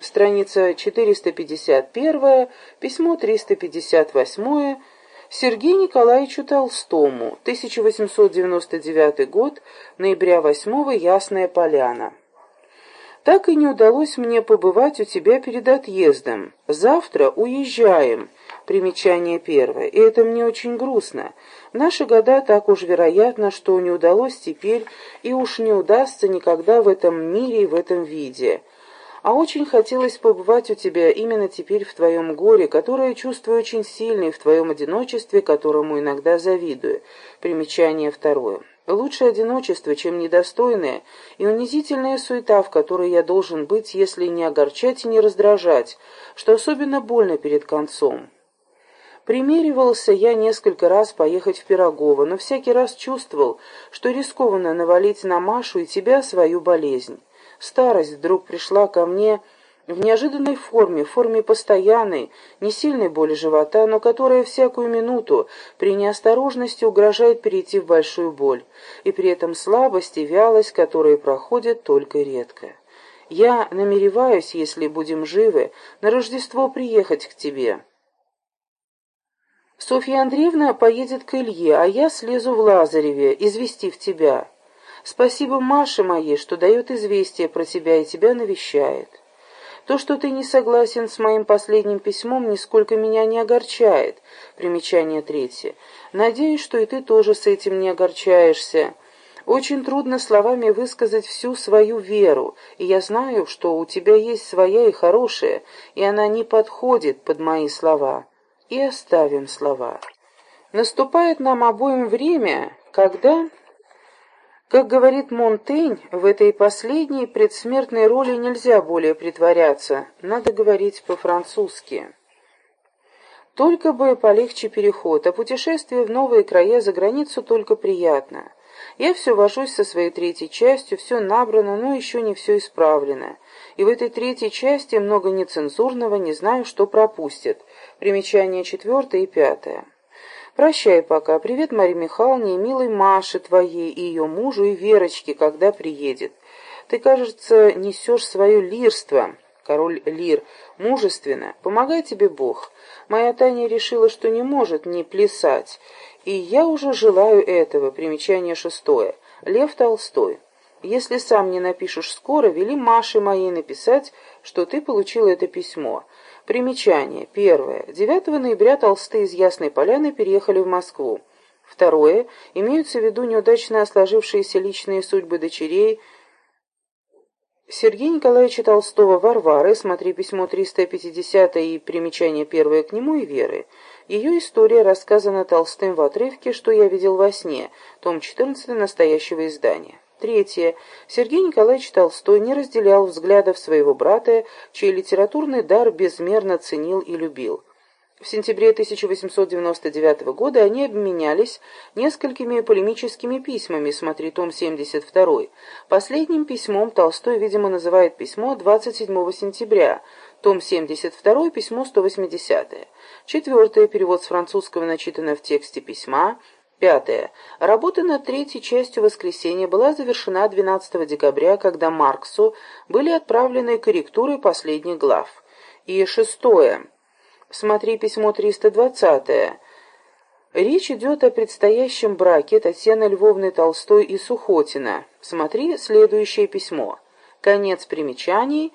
Страница 451, письмо 358, Сергею Николаевичу Толстому, 1899 год, ноября 8 Ясная Поляна. Так и не удалось мне побывать у тебя перед отъездом. Завтра уезжаем. Примечание первое. И это мне очень грустно. В наши года так уж вероятно, что не удалось теперь и уж не удастся никогда в этом мире и в этом виде. А очень хотелось побывать у тебя именно теперь в твоем горе, которое чувствую очень сильно, и в твоем одиночестве, которому иногда завидую. Примечание второе. Лучше одиночество, чем недостойное и унизительная суета, в которой я должен быть, если не огорчать и не раздражать, что особенно больно перед концом. Примеривался я несколько раз поехать в Пирогово, но всякий раз чувствовал, что рискованно навалить на Машу и тебя свою болезнь. Старость вдруг пришла ко мне в неожиданной форме, в форме постоянной, не сильной боли живота, но которая всякую минуту при неосторожности угрожает перейти в большую боль, и при этом слабость и вялость, которые проходят только редко. Я намереваюсь, если будем живы, на Рождество приехать к тебе. Софья Андреевна поедет к Илье, а я слезу в Лазареве, известив тебя. Спасибо Маше моей, что дает известие про тебя и тебя навещает. То, что ты не согласен с моим последним письмом, нисколько меня не огорчает. Примечание третье. Надеюсь, что и ты тоже с этим не огорчаешься. Очень трудно словами высказать всю свою веру, и я знаю, что у тебя есть своя и хорошая, и она не подходит под мои слова. И оставим слова. Наступает нам обоим время, когда как говорит Монтень, в этой последней предсмертной роли нельзя более притворяться, надо говорить по-французски. Только бы полегче переход, а путешествие в новые края за границу только приятно. Я все вожусь со своей третьей частью, все набрано, но еще не все исправлено. И в этой третьей части много нецензурного, не знаю, что пропустят. Примечания четвертое и пятое. Прощай пока. Привет Марии Михайловне и милой Маше твоей, и ее мужу, и Верочке, когда приедет. Ты, кажется, несешь свое лирство, король Лир, мужественно. Помогай тебе Бог. Моя Таня решила, что не может не плясать. И я уже желаю этого. Примечание шестое. Лев Толстой. Если сам не напишешь скоро, вели Маше моей написать, что ты получил это письмо. Примечание. Первое. 9 ноября Толстые из Ясной Поляны переехали в Москву. Второе. Имеются в виду неудачно сложившиеся личные судьбы дочерей Сергея Николаевича Толстого Варвары, смотри письмо 350 и примечание первое к нему и Веры. Ее история рассказана Толстым в отрывке «Что я видел во сне», том 14 настоящего издания. Третье. Сергей Николаевич Толстой не разделял взглядов своего брата, чей литературный дар безмерно ценил и любил. В сентябре 1899 года они обменялись несколькими полемическими письмами, смотри том 72. Последним письмом Толстой, видимо, называет письмо 27 сентября, том 72, письмо 180. Четвертое, перевод с французского, начитанное в тексте письма, Пятое. Работа над третьей частью «Воскресенья» была завершена 12 декабря, когда Марксу были отправлены корректуры последних глав. И шестое. Смотри письмо 320. Речь идет о предстоящем браке Татьяны Львовны Толстой и Сухотина. Смотри следующее письмо. Конец примечаний.